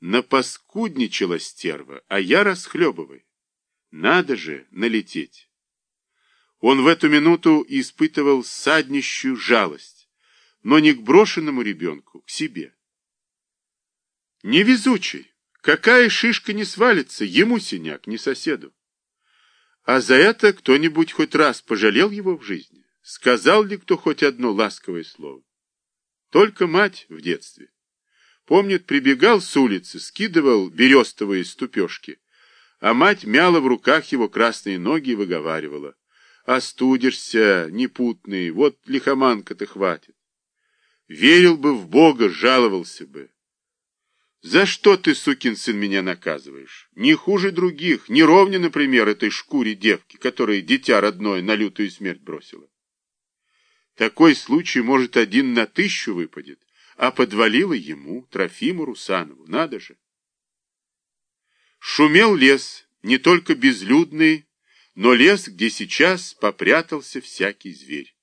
Напаскудничала стерва, а я расхлебывай. Надо же налететь. Он в эту минуту испытывал саднищую жалость, но не к брошенному ребенку, к себе. Невезучий, какая шишка не свалится, ему синяк, не соседу. А за это кто-нибудь хоть раз пожалел его в жизни? Сказал ли кто хоть одно ласковое слово? Только мать в детстве. Помнит, прибегал с улицы, скидывал берестовые ступешки, а мать мяла в руках его красные ноги и выговаривала. «Остудишься, непутный, вот лихоманка-то хватит». Верил бы в Бога, жаловался бы. За что ты, сукин сын, меня наказываешь? Не хуже других, не ровня, например, этой шкуре девки, которая дитя родное на лютую смерть бросила. Такой случай, может, один на тысячу выпадет, а подвалило ему, Трофиму Русанову, надо же. Шумел лес, не только безлюдный, но лес, где сейчас попрятался всякий зверь.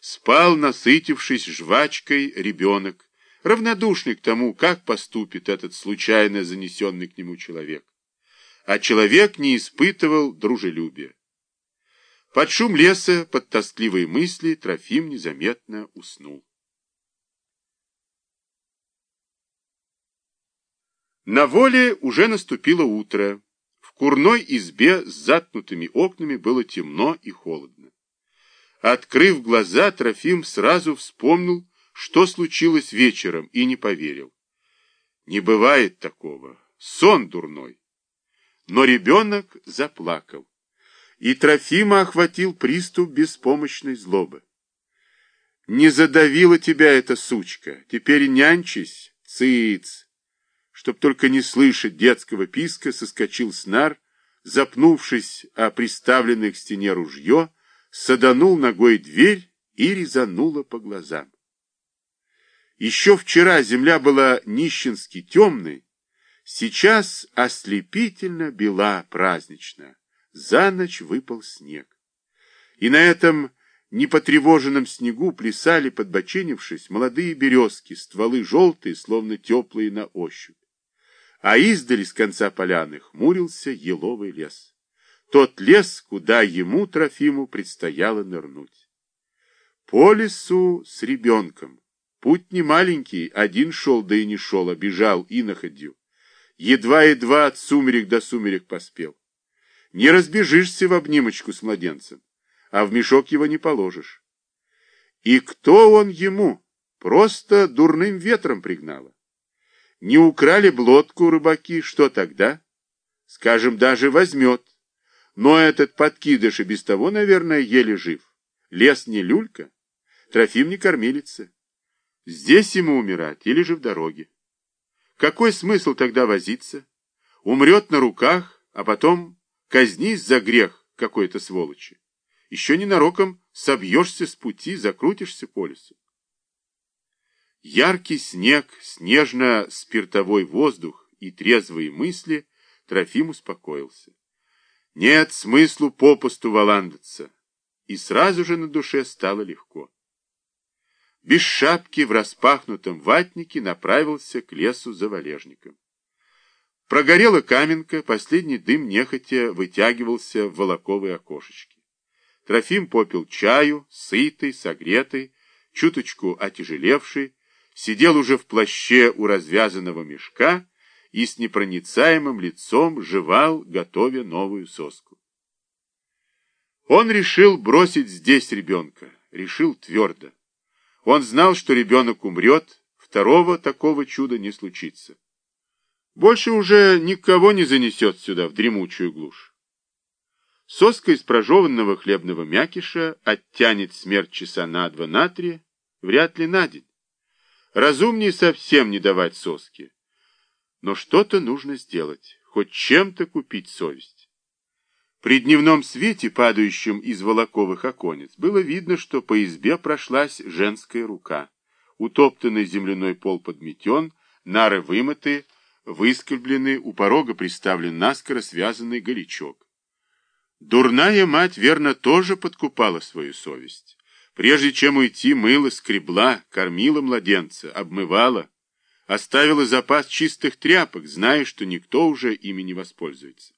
Спал, насытившись жвачкой, ребенок, равнодушный к тому, как поступит этот случайно занесенный к нему человек. А человек не испытывал дружелюбия. Под шум леса, под тоскливые мысли Трофим незаметно уснул. На воле уже наступило утро. В курной избе с заткнутыми окнами было темно и холодно. Открыв глаза, Трофим сразу вспомнил, что случилось вечером, и не поверил. Не бывает такого. Сон дурной. Но ребенок заплакал. И Трофима охватил приступ беспомощной злобы. Не задавила тебя эта сучка. Теперь нянчись, цыц. Чтоб только не слышать детского писка, соскочил снар, запнувшись о приставленное к стене ружье, саданул ногой дверь и резануло по глазам. Еще вчера земля была нищенски темной, сейчас ослепительно бела празднично. За ночь выпал снег. И на этом непотревоженном снегу плясали, подбоченившись, молодые березки, стволы желтые, словно теплые на ощупь. А издали с конца поляны хмурился еловый лес. Тот лес, куда ему, Трофиму, предстояло нырнуть. По лесу с ребенком. Путь не маленький, один шел, да и не шел, а бежал и находил. Едва-едва от сумерек до сумерек поспел. Не разбежишься в обнимочку с младенцем, а в мешок его не положишь. И кто он ему? Просто дурным ветром пригнало. Не украли блодку рыбаки, что тогда? Скажем, даже возьмет. Но этот подкидыш и без того, наверное, еле жив. Лес не люлька, Трофим не кормилица. Здесь ему умирать или же в дороге. Какой смысл тогда возиться? Умрет на руках, а потом казнись за грех какой-то сволочи. Еще ненароком собьешься с пути, закрутишься по лесу. Яркий снег, снежно-спиртовой воздух и трезвые мысли Трофим успокоился. Нет смыслу попусту валандаться. И сразу же на душе стало легко без шапки в распахнутом ватнике направился к лесу за валежником. Прогорела каменка, последний дым нехотя вытягивался в волоковые окошечки. Трофим попил чаю, сытый, согретый, чуточку отяжелевший, сидел уже в плаще у развязанного мешка и с непроницаемым лицом жевал, готовя новую соску. Он решил бросить здесь ребенка, решил твердо. Он знал, что ребенок умрет, второго такого чуда не случится. Больше уже никого не занесет сюда, в дремучую глушь. Соска из прожеванного хлебного мякиша оттянет смерть часа на два, на три, вряд ли на день. Разумнее совсем не давать соски. Но что-то нужно сделать, хоть чем-то купить совесть. При дневном свете, падающем из волоковых оконец, было видно, что по избе прошлась женская рука. Утоптанный земляной пол подметен, нары вымыты, выскоблены, у порога приставлен наскоро связанный горячок. Дурная мать, верно, тоже подкупала свою совесть. Прежде чем уйти, мыла, скребла, кормила младенца, обмывала. оставила запас чистых тряпок, зная, что никто уже ими не воспользуется.